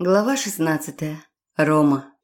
Глава 16. Рома.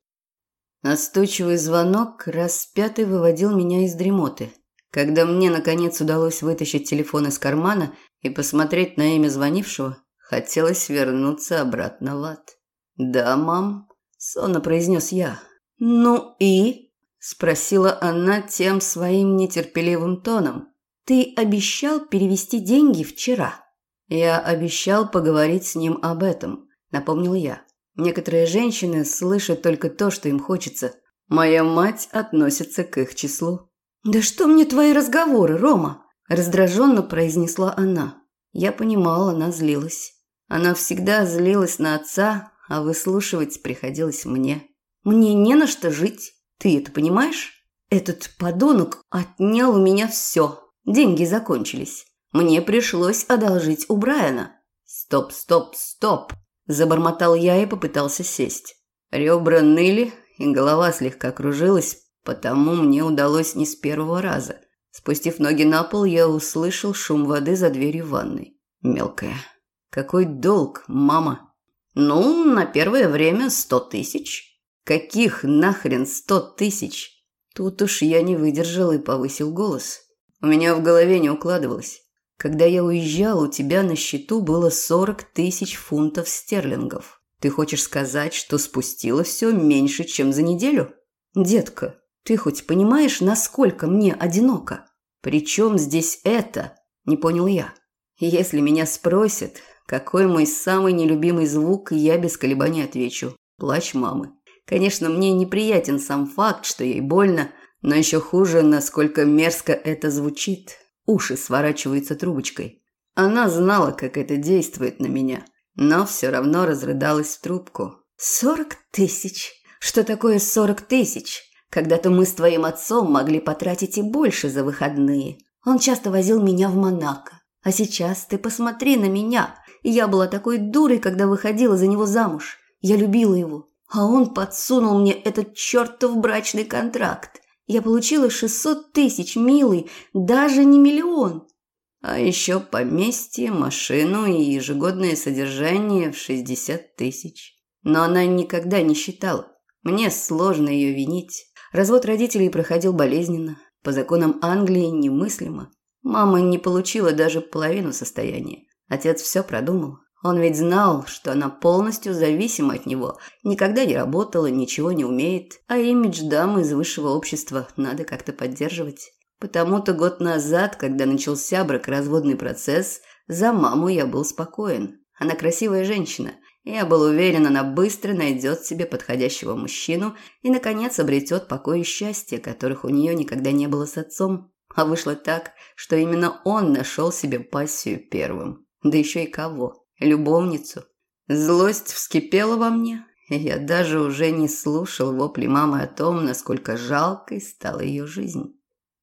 Настойчивый звонок раз пятый выводил меня из дремоты. Когда мне, наконец, удалось вытащить телефон из кармана и посмотреть на имя звонившего, хотелось вернуться обратно в ад. «Да, мам», – сонно произнес я. «Ну и?» – спросила она тем своим нетерпеливым тоном. «Ты обещал перевести деньги вчера». «Я обещал поговорить с ним об этом», – напомнил я. «Некоторые женщины слышат только то, что им хочется. Моя мать относится к их числу». «Да что мне твои разговоры, Рома?» – раздраженно произнесла она. Я понимала, она злилась. Она всегда злилась на отца, а выслушивать приходилось мне. Мне не на что жить. Ты это понимаешь? Этот подонок отнял у меня все. Деньги закончились. Мне пришлось одолжить у Брайана. Стоп, стоп, стоп. Забормотал я и попытался сесть. Ребра ныли, и голова слегка кружилась, Потому мне удалось не с первого раза. Спустив ноги на пол, я услышал шум воды за дверью ванной. Мелкая. Какой долг, мама? Ну, на первое время сто тысяч. Каких нахрен сто тысяч? Тут уж я не выдержал и повысил голос. У меня в голове не укладывалось. Когда я уезжал, у тебя на счету было сорок тысяч фунтов стерлингов. Ты хочешь сказать, что спустила все меньше, чем за неделю? Детка, ты хоть понимаешь, насколько мне одиноко? Причем здесь это? Не понял я. Если меня спросят, какой мой самый нелюбимый звук, я без колебаний отвечу. Плач мамы. Конечно, мне неприятен сам факт, что ей больно, но еще хуже, насколько мерзко это звучит. Уши сворачиваются трубочкой. Она знала, как это действует на меня, но все равно разрыдалась в трубку. «Сорок тысяч? Что такое сорок тысяч? Когда-то мы с твоим отцом могли потратить и больше за выходные. Он часто возил меня в Монако. А сейчас ты посмотри на меня. Я была такой дурой, когда выходила за него замуж. Я любила его. А он подсунул мне этот чертов брачный контракт. Я получила 600 тысяч, милый, даже не миллион. А еще поместье, машину и ежегодное содержание в 60 тысяч. Но она никогда не считала. Мне сложно ее винить. Развод родителей проходил болезненно. По законам Англии немыслимо. Мама не получила даже половину состояния. Отец все продумал. Он ведь знал, что она полностью зависима от него, никогда не работала, ничего не умеет, а имидж дамы из высшего общества надо как-то поддерживать. Потому-то год назад, когда начался бракоразводный процесс, за маму я был спокоен. Она красивая женщина, я был уверен, она быстро найдет себе подходящего мужчину и, наконец, обретет покой и счастье, которых у нее никогда не было с отцом. А вышло так, что именно он нашел себе пассию первым. Да еще и кого? Любовницу. Злость вскипела во мне, и я даже уже не слушал вопли мамы о том, насколько жалкой стала ее жизнь.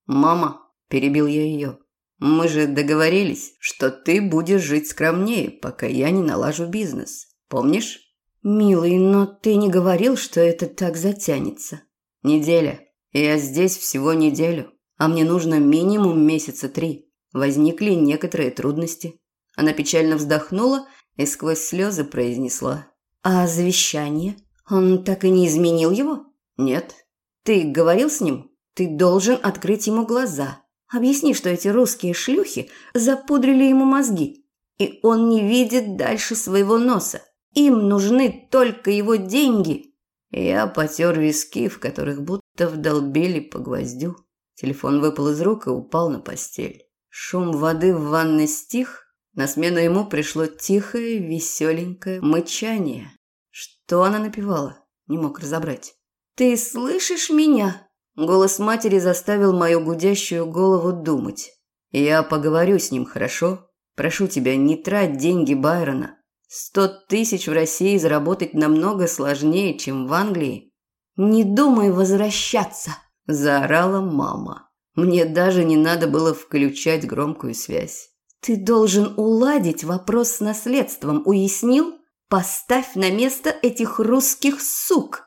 «Мама», – перебил я ее, – «мы же договорились, что ты будешь жить скромнее, пока я не налажу бизнес. Помнишь? Милый, но ты не говорил, что это так затянется. Неделя. Я здесь всего неделю, а мне нужно минимум месяца три. Возникли некоторые трудности. Она печально вздохнула и сквозь слезы произнесла. А завещание? Он так и не изменил его? Нет. Ты говорил с ним? Ты должен открыть ему глаза. Объясни, что эти русские шлюхи запудрили ему мозги, и он не видит дальше своего носа. Им нужны только его деньги. Я потер виски, в которых будто вдолбили по гвоздю. Телефон выпал из рук и упал на постель. Шум воды в ванной стих. На смену ему пришло тихое, веселенькое мычание. Что она напевала? Не мог разобрать. «Ты слышишь меня?» Голос матери заставил мою гудящую голову думать. «Я поговорю с ним, хорошо? Прошу тебя, не трать деньги Байрона. Сто тысяч в России заработать намного сложнее, чем в Англии. «Не думай возвращаться!» – заорала мама. Мне даже не надо было включать громкую связь. «Ты должен уладить вопрос с наследством, уяснил? Поставь на место этих русских сук!»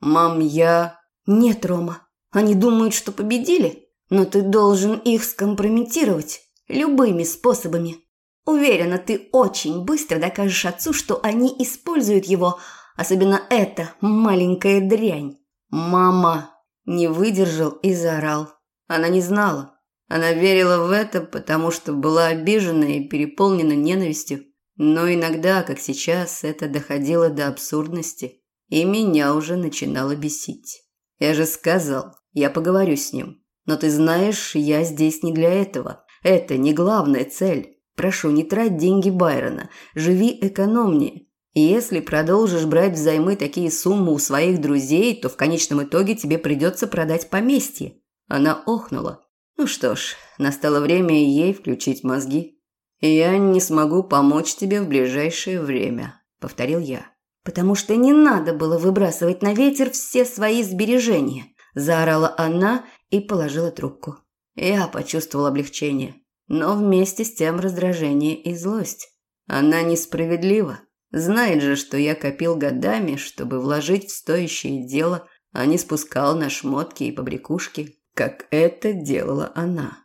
«Мам, я...» «Нет, Рома, они думают, что победили, но ты должен их скомпрометировать любыми способами. Уверена, ты очень быстро докажешь отцу, что они используют его, особенно эта маленькая дрянь. Мама не выдержал и заорал. Она не знала. Она верила в это, потому что была обижена и переполнена ненавистью. Но иногда, как сейчас, это доходило до абсурдности, и меня уже начинало бесить. Я же сказал, я поговорю с ним. Но ты знаешь, я здесь не для этого. Это не главная цель. Прошу, не трать деньги Байрона. Живи экономнее. Если продолжишь брать взаймы такие суммы у своих друзей, то в конечном итоге тебе придется продать поместье. Она охнула. Ну что ж, настало время ей включить мозги. Я не смогу помочь тебе в ближайшее время, повторил я. Потому что не надо было выбрасывать на ветер все свои сбережения, заорала она и положила трубку. Я почувствовал облегчение, но вместе с тем раздражение и злость. Она несправедлива. Знает же, что я копил годами, чтобы вложить в стоящее дело, а не спускал на шмотки и побрякушки, как это делала она.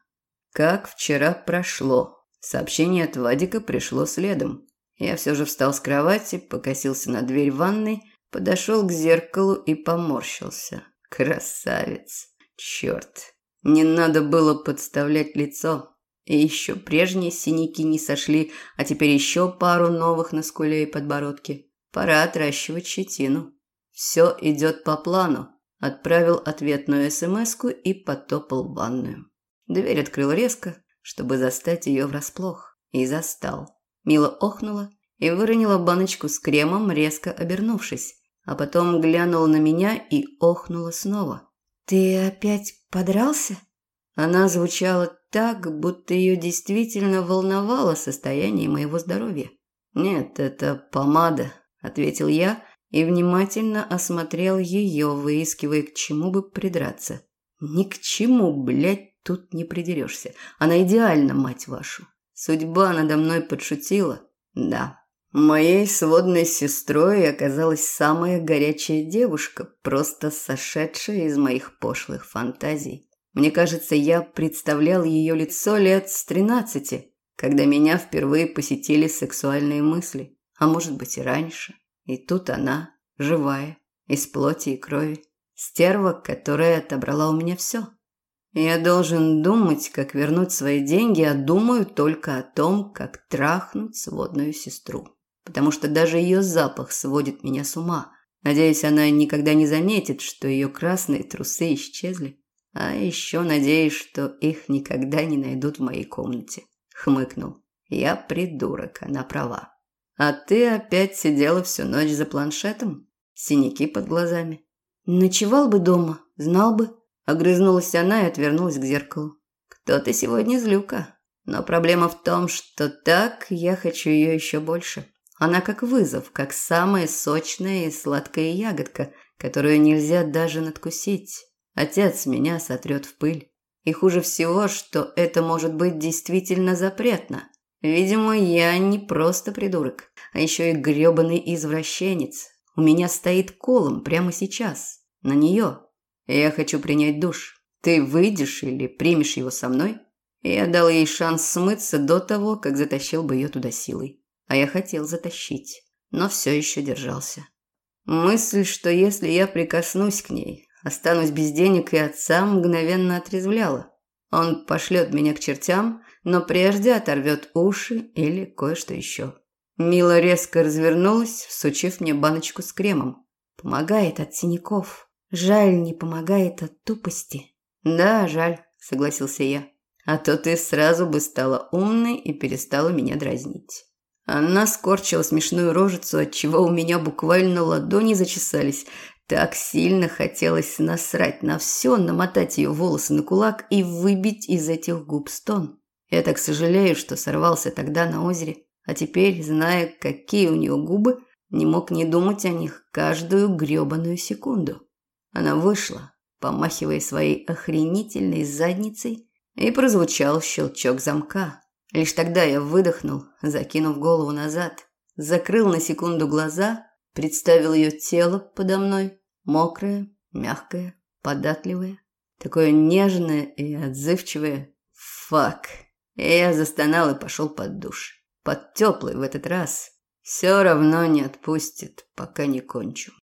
Как вчера прошло. Сообщение от Вадика пришло следом. Я все же встал с кровати, покосился на дверь ванной, подошел к зеркалу и поморщился. Красавец. Черт. Не надо было подставлять лицо. И еще прежние синяки не сошли, а теперь еще пару новых на скуле и подбородке. Пора отращивать щетину. Все идет по плану. Отправил ответную смс и потопал в ванную. Дверь открыл резко, чтобы застать ее врасплох. И застал. Мила охнула и выронила баночку с кремом, резко обернувшись. А потом глянула на меня и охнула снова. «Ты опять подрался?» Она звучала так, будто ее действительно волновало состояние моего здоровья. «Нет, это помада», – ответил я и внимательно осмотрел ее, выискивая, к чему бы придраться. «Ни к чему, блядь, тут не придерешься. Она идеальна, мать вашу. Судьба надо мной подшутила. Да, Моей сводной сестрой оказалась самая горячая девушка, просто сошедшая из моих пошлых фантазий. Мне кажется, я представлял ее лицо лет с тринадцати, когда меня впервые посетили сексуальные мысли, а может быть и раньше. И тут она, живая, из плоти и крови, стерва, которая отобрала у меня все. Я должен думать, как вернуть свои деньги, а думаю только о том, как трахнуть сводную сестру. Потому что даже ее запах сводит меня с ума. Надеюсь, она никогда не заметит, что ее красные трусы исчезли. А еще надеюсь, что их никогда не найдут в моей комнате. Хмыкнул. Я придурок, она права. А ты опять сидела всю ночь за планшетом? Синяки под глазами. Ночевал бы дома, знал бы. Огрызнулась она и отвернулась к зеркалу. Кто ты сегодня злюка? Но проблема в том, что так я хочу ее еще больше. Она как вызов, как самая сочная и сладкая ягодка, которую нельзя даже надкусить. Отец меня сотрет в пыль. И хуже всего, что это может быть действительно запретно. Видимо, я не просто придурок, а еще и грёбаный извращенец. У меня стоит колом прямо сейчас. На нее. Я хочу принять душ. Ты выйдешь или примешь его со мной? Я дал ей шанс смыться до того, как затащил бы ее туда силой. А я хотел затащить, но все еще держался. Мысль, что если я прикоснусь к ней, Останусь без денег и отца мгновенно отрезвляла. Он пошлет меня к чертям, но прежде оторвет уши или кое-что еще. Мила резко развернулась, всучив мне баночку с кремом. Помогает от синяков. Жаль, не помогает от тупости. Да, жаль, согласился я. А то ты сразу бы стала умной и перестала меня дразнить. Она скорчила смешную рожицу, от чего у меня буквально ладони зачесались, так сильно хотелось насрать на все, намотать ее волосы на кулак и выбить из этих губ стон. Я так сожалею, что сорвался тогда на озере, а теперь, зная, какие у нее губы, не мог не думать о них каждую грёбаную секунду. Она вышла, помахивая своей охренительной задницей, и прозвучал щелчок замка. Лишь тогда я выдохнул, закинув голову назад, закрыл на секунду глаза Представил ее тело подо мной, мокрое, мягкое, податливое, такое нежное и отзывчивое. Фак. Я застонал и пошел под душ. под теплый в этот раз. Все равно не отпустит, пока не кончу.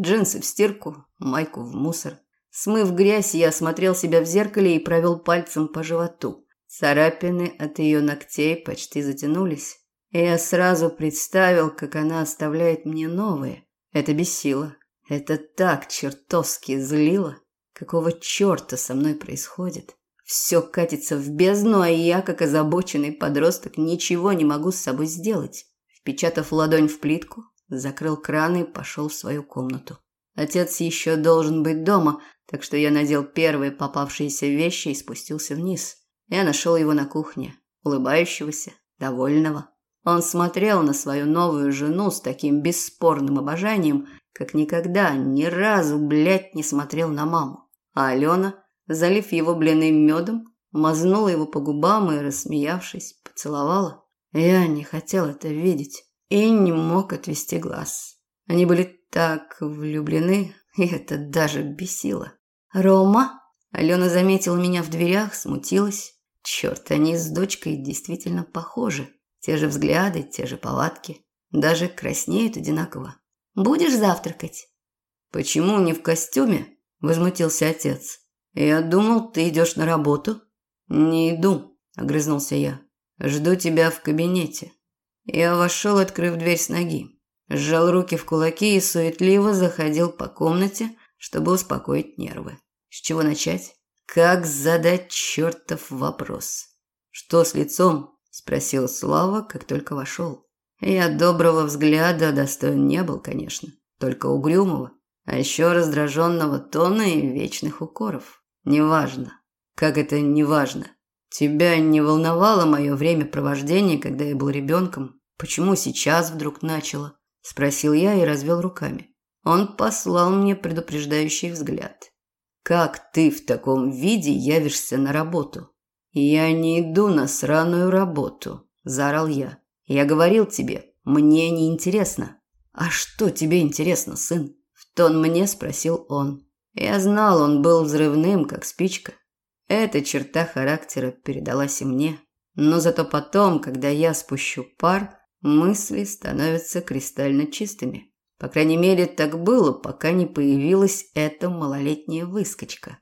Джинсы в стирку, майку в мусор. Смыв грязь, я осмотрел себя в зеркале и провел пальцем по животу. Царапины от ее ногтей почти затянулись. И я сразу представил, как она оставляет мне новые. Это бесило. Это так чертовски злило. Какого черта со мной происходит? Все катится в бездну, а я, как озабоченный подросток, ничего не могу с собой сделать. Впечатав ладонь в плитку, закрыл кран и пошел в свою комнату. Отец еще должен быть дома, так что я надел первые попавшиеся вещи и спустился вниз. Я нашел его на кухне, улыбающегося, довольного. Он смотрел на свою новую жену с таким бесспорным обожанием, как никогда ни разу, блядь, не смотрел на маму. А Алена, залив его блины медом, мазнула его по губам и, рассмеявшись, поцеловала. Я не хотел это видеть и не мог отвести глаз. Они были так влюблены, и это даже бесило. «Рома?» Алена заметила меня в дверях, смутилась. Черт, они с дочкой действительно похожи. Те же взгляды, те же повадки. Даже краснеют одинаково. «Будешь завтракать?» «Почему не в костюме?» – возмутился отец. «Я думал, ты идешь на работу». «Не иду», – огрызнулся я. «Жду тебя в кабинете». Я вошел, открыв дверь с ноги. Сжал руки в кулаки и суетливо заходил по комнате, чтобы успокоить нервы. С чего начать? Как задать чертов вопрос? «Что с лицом?» – спросил Слава, как только вошел. Я доброго взгляда достоин не был, конечно, только угрюмого, а еще раздраженного тона и вечных укоров. Неважно. Как это неважно? Тебя не волновало мое времяпровождение, когда я был ребенком? Почему сейчас вдруг начало? Спросил я и развел руками. Он послал мне предупреждающий взгляд. Как ты в таком виде явишься на работу? Я не иду на сраную работу, заорал я. Я говорил тебе, мне не интересно. А что тебе интересно, сын? В тон мне спросил он. Я знал, он был взрывным, как спичка. Эта черта характера передалась и мне. Но зато потом, когда я спущу пар, мысли становятся кристально чистыми. По крайней мере, так было, пока не появилась эта малолетняя выскочка.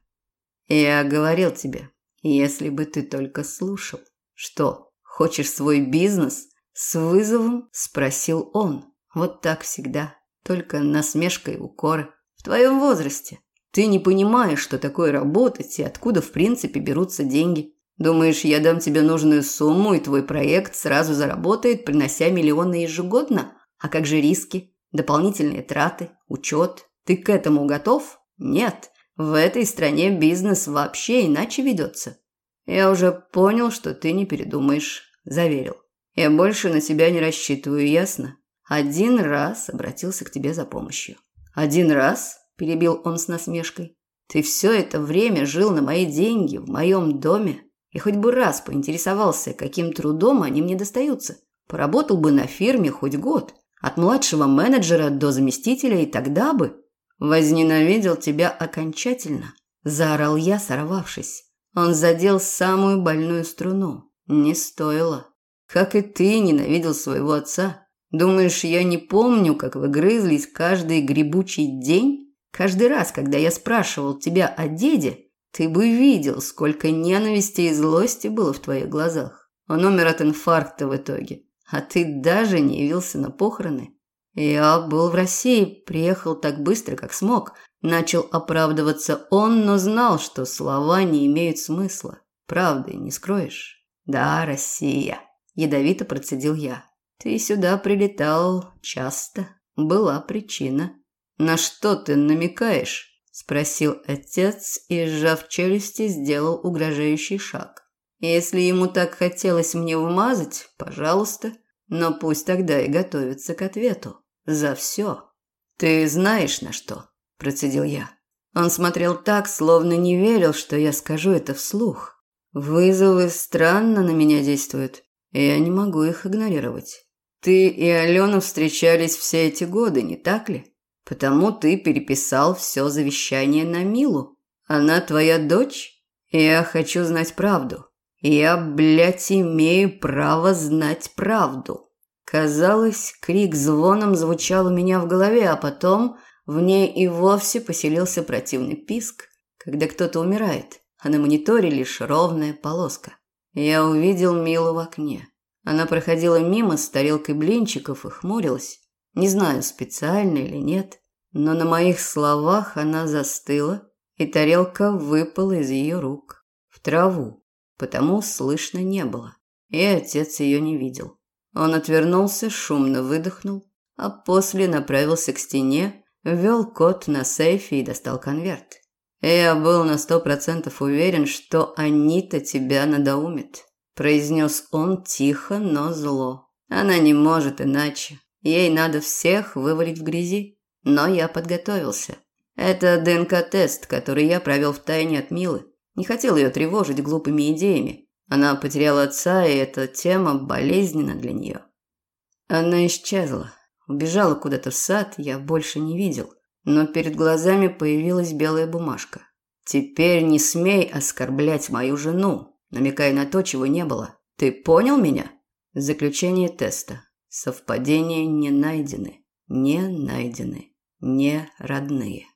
Я говорил тебе, если бы ты только слушал. Что, хочешь свой бизнес? С вызовом спросил он. Вот так всегда, только насмешка и укоры. В твоем возрасте. Ты не понимаешь, что такое работать и откуда в принципе берутся деньги. Думаешь, я дам тебе нужную сумму, и твой проект сразу заработает, принося миллионы ежегодно? А как же риски, дополнительные траты, учет? Ты к этому готов? Нет. В этой стране бизнес вообще иначе ведется. Я уже понял, что ты не передумаешь, заверил. Я больше на себя не рассчитываю, ясно? Один раз обратился к тебе за помощью. Один раз перебил он с насмешкой. Ты все это время жил на мои деньги в моем доме и хоть бы раз поинтересовался, каким трудом они мне достаются. Поработал бы на фирме хоть год, от младшего менеджера до заместителя, и тогда бы возненавидел тебя окончательно, заорал я, сорвавшись. Он задел самую больную струну. Не стоило. Как и ты ненавидел своего отца. Думаешь, я не помню, как вы грызлись каждый грибучий день? Каждый раз, когда я спрашивал тебя о деде, ты бы видел, сколько ненависти и злости было в твоих глазах. Он умер от инфаркта в итоге, а ты даже не явился на похороны. Я был в России, приехал так быстро, как смог. Начал оправдываться он, но знал, что слова не имеют смысла. Правды не скроешь. Да, Россия. Ядовито процедил я. Ты сюда прилетал часто. Была причина. «На что ты намекаешь?» – спросил отец и, сжав челюсти, сделал угрожающий шаг. «Если ему так хотелось мне вмазать, пожалуйста, но пусть тогда и готовится к ответу. За все. Ты знаешь на что?» – процедил я. Он смотрел так, словно не верил, что я скажу это вслух. Вызовы странно на меня действуют, и я не могу их игнорировать. Ты и Алена встречались все эти годы, не так ли? Потому ты переписал все завещание на Милу. Она твоя дочь? Я хочу знать правду. Я, блядь, имею право знать правду. Казалось, крик звоном звучал у меня в голове, а потом в ней и вовсе поселился противный писк, когда кто-то умирает, а на мониторе лишь ровная полоска. Я увидел Милу в окне. Она проходила мимо с тарелкой блинчиков и хмурилась. Не знаю, специально или нет, но на моих словах она застыла, и тарелка выпала из ее рук в траву потому слышно не было, и отец ее не видел. Он отвернулся, шумно выдохнул, а после направился к стене, ввел код на сейфе и достал конверт. «Я был на сто процентов уверен, что Анита тебя надоумит», – произнес он тихо, но зло. «Она не может иначе. Ей надо всех вывалить в грязи. Но я подготовился. Это ДНК-тест, который я провел в тайне от Милы. Не хотел ее тревожить глупыми идеями. Она потеряла отца, и эта тема болезненна для нее. Она исчезла. Убежала куда-то в сад, я больше не видел. Но перед глазами появилась белая бумажка. «Теперь не смей оскорблять мою жену», намекая на то, чего не было. «Ты понял меня?» Заключение теста. Совпадения не найдены. Не найдены. Не родные.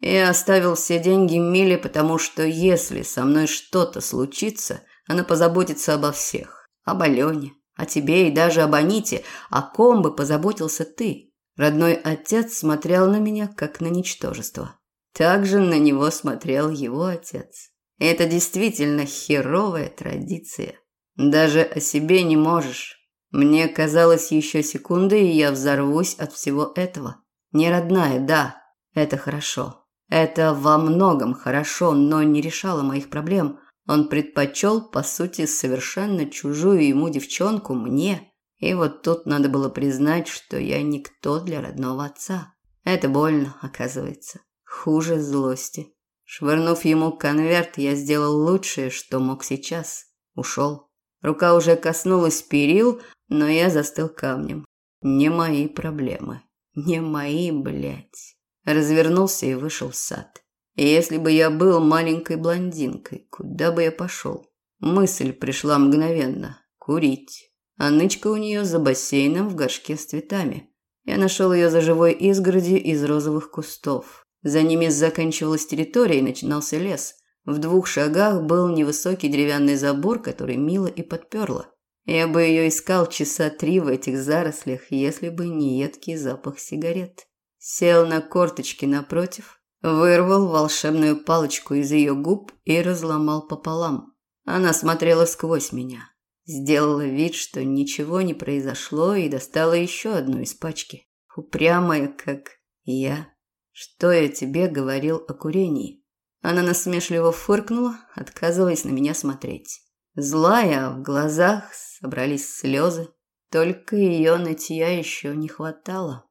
Я оставил все деньги Миле, потому что если со мной что-то случится, она позаботится обо всех. Об Алене, о тебе и даже об Аните, о ком бы позаботился ты. Родной отец смотрел на меня, как на ничтожество. Также на него смотрел его отец. Это действительно херовая традиция. Даже о себе не можешь. Мне казалось еще секунды, и я взорвусь от всего этого. Не родная, да, это хорошо. Это во многом хорошо, но не решало моих проблем. Он предпочел, по сути, совершенно чужую ему девчонку мне. И вот тут надо было признать, что я никто для родного отца. Это больно, оказывается. Хуже злости. Швырнув ему конверт, я сделал лучшее, что мог сейчас. Ушел. Рука уже коснулась перил, но я застыл камнем. Не мои проблемы. Не мои, блядь развернулся и вышел в сад. И если бы я был маленькой блондинкой, куда бы я пошел? Мысль пришла мгновенно. Курить. А нычка у нее за бассейном в горшке с цветами. Я нашел ее за живой изгородью из розовых кустов. За ними заканчивалась территория и начинался лес. В двух шагах был невысокий деревянный забор, который мило и подперла. Я бы ее искал часа три в этих зарослях, если бы не едкий запах сигарет сел на корточки напротив, вырвал волшебную палочку из ее губ и разломал пополам. Она смотрела сквозь меня, сделала вид, что ничего не произошло и достала еще одну из пачки. Упрямая, как я. Что я тебе говорил о курении? Она насмешливо фыркнула, отказываясь на меня смотреть. Злая, а в глазах собрались слезы. Только ее нытья еще не хватало.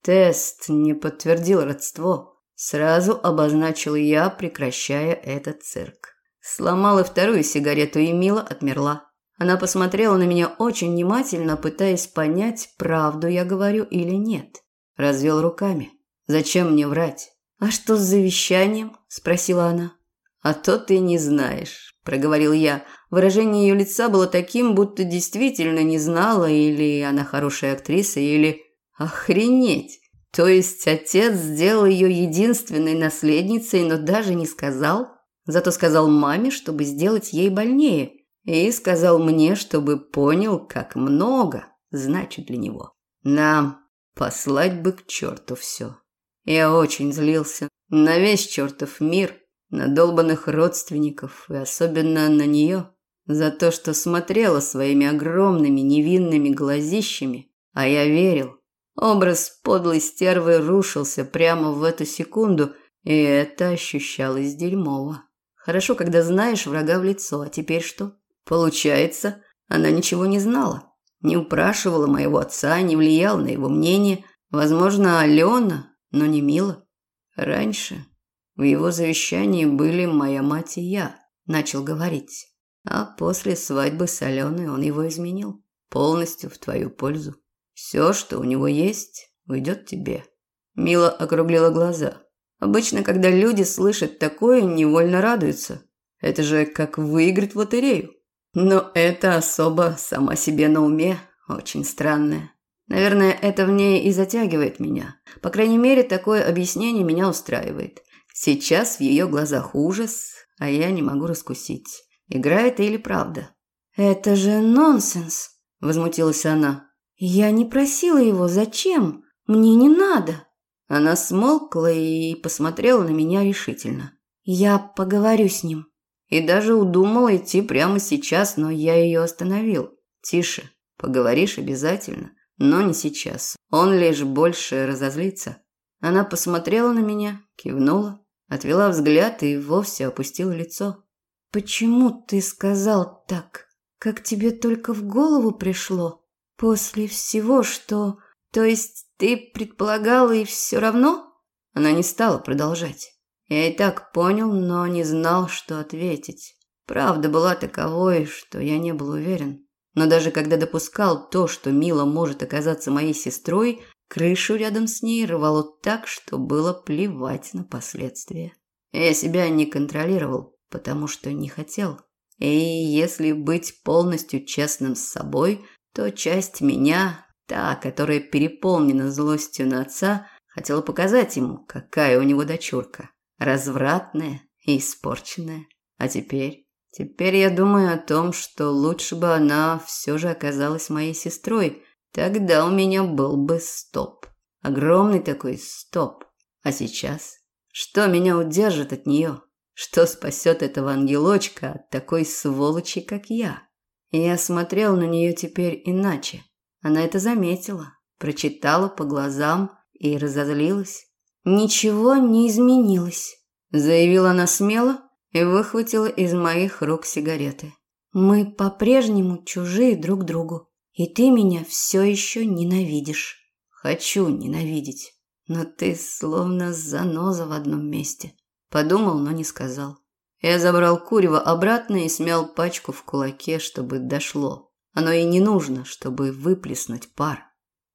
Тест не подтвердил родство. Сразу обозначил я, прекращая этот цирк. Сломала вторую сигарету и мило отмерла. Она посмотрела на меня очень внимательно, пытаясь понять, правду я говорю или нет. Развел руками. «Зачем мне врать?» «А что с завещанием?» – спросила она. «А то ты не знаешь», – проговорил я. Выражение ее лица было таким, будто действительно не знала, или она хорошая актриса, или Охренеть! То есть отец сделал ее единственной наследницей, но даже не сказал? Зато сказал маме, чтобы сделать ей больнее. И сказал мне, чтобы понял, как много значит для него. Нам послать бы к черту все. Я очень злился на весь чертов мир, на долбанных родственников и особенно на нее за то, что смотрела своими огромными невинными глазищами, а я верил, Образ подлой стервы рушился прямо в эту секунду, и это ощущалось дерьмово. Хорошо, когда знаешь врага в лицо, а теперь что? Получается, она ничего не знала. Не упрашивала моего отца, не влияла на его мнение. Возможно, Алена, но не Мила. Раньше в его завещании были моя мать и я, начал говорить. А после свадьбы с Аленой он его изменил. Полностью в твою пользу. Все, что у него есть, уйдет тебе. Мила округлила глаза. Обычно, когда люди слышат такое, невольно радуются. Это же как выиграть в лотерею. Но эта особа сама себе на уме очень странная. Наверное, это в ней и затягивает меня. По крайней мере, такое объяснение меня устраивает. Сейчас в ее глазах ужас, а я не могу раскусить, игра это или правда. «Это же нонсенс!» – возмутилась она. «Я не просила его, зачем? Мне не надо!» Она смолкла и посмотрела на меня решительно. «Я поговорю с ним». И даже удумала идти прямо сейчас, но я ее остановил. «Тише, поговоришь обязательно, но не сейчас. Он лишь больше разозлится». Она посмотрела на меня, кивнула, отвела взгляд и вовсе опустила лицо. «Почему ты сказал так? Как тебе только в голову пришло? После всего, что... То есть ты предполагала и все равно?» Она не стала продолжать. Я и так понял, но не знал, что ответить. Правда была таковой, что я не был уверен. Но даже когда допускал то, что Мила может оказаться моей сестрой, крышу рядом с ней рвало так, что было плевать на последствия. Я себя не контролировал, потому что не хотел. И если быть полностью честным с собой, то часть меня, та, которая переполнена злостью на отца, хотела показать ему, какая у него дочурка. Развратная и испорченная. А теперь... Теперь я думаю о том, что лучше бы она все же оказалась моей сестрой. Тогда у меня был бы стоп. Огромный такой стоп. А сейчас? Что меня удержит от нее? Что спасет этого ангелочка от такой сволочи, как я? Я смотрел на нее теперь иначе. Она это заметила, прочитала по глазам и разозлилась. «Ничего не изменилось», – заявила она смело и выхватила из моих рук сигареты. «Мы по-прежнему чужие друг другу, и ты меня все еще ненавидишь». «Хочу ненавидеть, но ты словно заноза в одном месте». Подумал, но не сказал. Я забрал курево обратно и смял пачку в кулаке, чтобы дошло. Оно и не нужно, чтобы выплеснуть пар.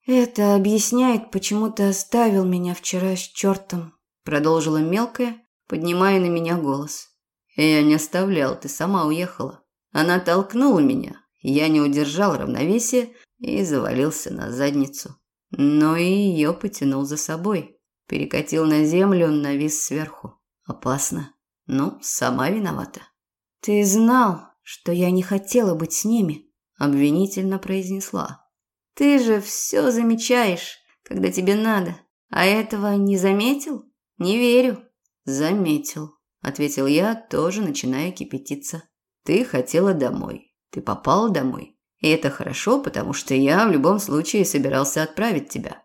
«Это объясняет, почему ты оставил меня вчера с чертом», продолжила мелкая, поднимая на меня голос. «Я не оставлял, ты сама уехала. Она толкнула меня, я не удержал равновесия и завалился на задницу. Но и ее потянул за собой. Перекатил на землю, навис сверху. Опасно. Ну, сама виновата. «Ты знал, что я не хотела быть с ними», обвинительно произнесла. Ты же все замечаешь, когда тебе надо. А этого не заметил? Не верю. Заметил, ответил я, тоже начиная кипятиться. Ты хотела домой. Ты попала домой. И это хорошо, потому что я в любом случае собирался отправить тебя.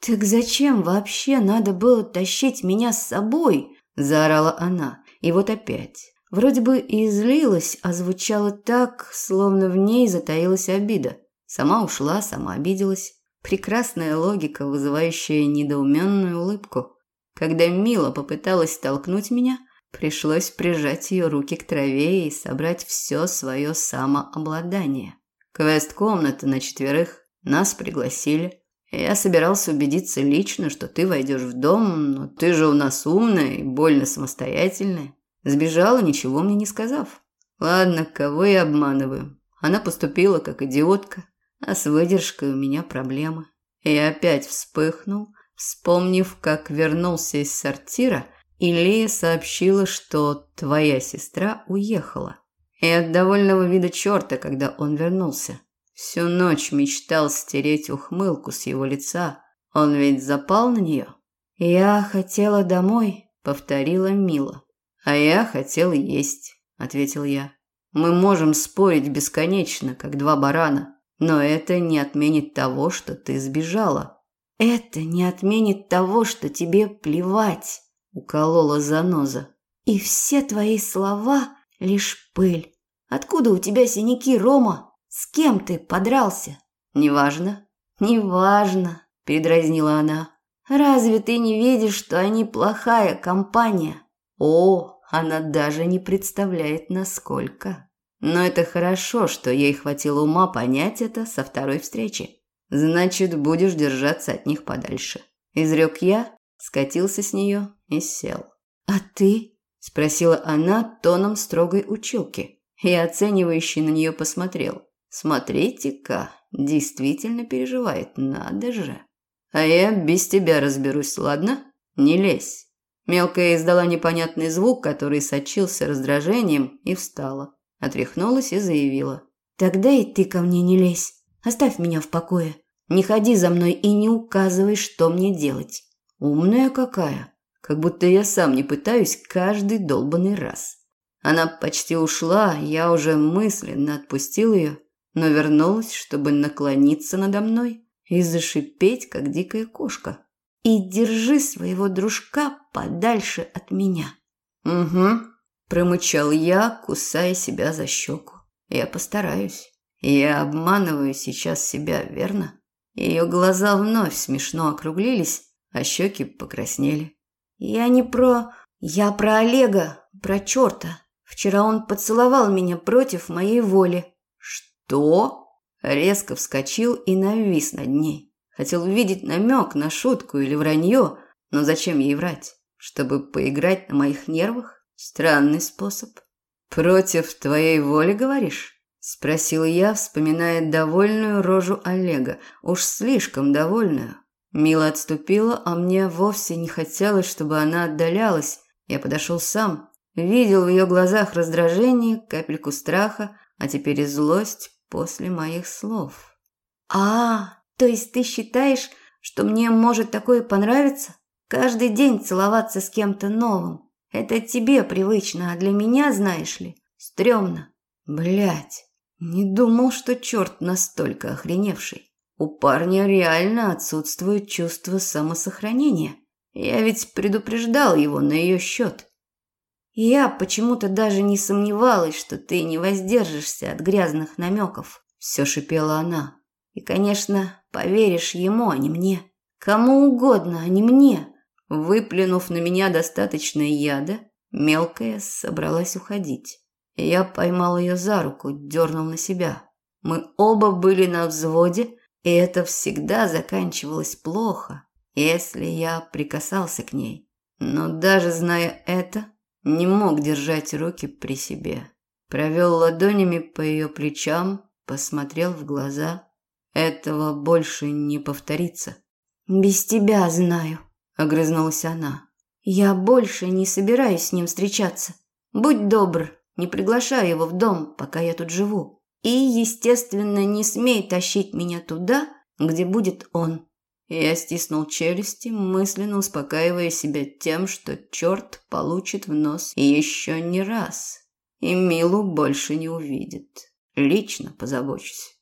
Так зачем вообще надо было тащить меня с собой? Заорала она. И вот опять. Вроде бы и злилась, а звучало так, словно в ней затаилась обида. Сама ушла, сама обиделась. Прекрасная логика, вызывающая недоуменную улыбку. Когда Мила попыталась толкнуть меня, пришлось прижать ее руки к траве и собрать все свое самообладание. Квест-комната на четверых. Нас пригласили. Я собирался убедиться лично, что ты войдешь в дом, но ты же у нас умная и больно самостоятельная. Сбежала, ничего мне не сказав. Ладно, кого я обманываю? Она поступила как идиотка, а с выдержкой у меня проблемы. И опять вспыхнул, вспомнив, как вернулся из сортира, и Лия сообщила, что твоя сестра уехала. И от довольного вида черта, когда он вернулся. Всю ночь мечтал стереть ухмылку с его лица. Он ведь запал на нее. «Я хотела домой», — повторила Мила. «А я хотел есть», — ответил я. «Мы можем спорить бесконечно, как два барана, но это не отменит того, что ты сбежала. Это не отменит того, что тебе плевать, уколола заноза. И все твои слова лишь пыль. Откуда у тебя синяки, Рома? С кем ты подрался? Неважно. Неважно, передразнила она. Разве ты не видишь, что они плохая компания? О, она даже не представляет, насколько. Но это хорошо, что ей хватило ума понять это со второй встречи. Значит, будешь держаться от них подальше. Изрек я, скатился с нее и сел. А ты? Спросила она тоном строгой училки. Я оценивающе на нее посмотрел. Смотрите-ка, действительно переживает, надо же. А я без тебя разберусь, ладно? Не лезь. Мелкая издала непонятный звук, который сочился раздражением, и встала. Отряхнулась и заявила. «Тогда и ты ко мне не лезь. Оставь меня в покое. Не ходи за мной и не указывай, что мне делать». «Умная какая. Как будто я сам не пытаюсь каждый долбанный раз». Она почти ушла, я уже мысленно отпустил ее, но вернулась, чтобы наклониться надо мной и зашипеть, как дикая кошка. «И держи своего дружка подальше от меня». «Угу», – промычал я, кусая себя за щеку. «Я постараюсь. Я обманываю сейчас себя, верно?» Ее глаза вновь смешно округлились, а щеки покраснели. «Я не про... Я про Олега, про черта. Вчера он поцеловал меня против моей воли». «Что?» Резко вскочил и навис над ней. Хотел увидеть намек на шутку или вранье, но зачем ей врать? Чтобы поиграть на моих нервах? Странный способ. «Против твоей воли, говоришь?» Спросил я, вспоминая довольную рожу Олега. Уж слишком довольную. Мила отступила, а мне вовсе не хотелось, чтобы она отдалялась. Я подошел сам. Видел в ее глазах раздражение, капельку страха, а теперь и злость после моих слов. «А, то есть ты считаешь, что мне может такое понравиться? Каждый день целоваться с кем-то новым. Это тебе привычно, а для меня, знаешь ли, стрёмно. Блять, не думал, что черт настолько охреневший. У парня реально отсутствует чувство самосохранения. Я ведь предупреждал его на ее счет. Я почему-то даже не сомневалась, что ты не воздержишься от грязных намеков. Все шипела она. И, конечно, поверишь ему, а не мне. Кому угодно, а не мне. Выплюнув на меня достаточно яда, мелкая собралась уходить. Я поймал ее за руку, дернул на себя. Мы оба были на взводе, и это всегда заканчивалось плохо, если я прикасался к ней. Но даже зная это, не мог держать руки при себе. Провел ладонями по ее плечам, посмотрел в глаза. Этого больше не повторится. «Без тебя знаю», – огрызнулась она. «Я больше не собираюсь с ним встречаться. Будь добр, не приглашай его в дом, пока я тут живу. И, естественно, не смей тащить меня туда, где будет он. Я стиснул челюсти, мысленно успокаивая себя тем, что черт получит в нос еще не раз. И Милу больше не увидит. Лично позабочусь.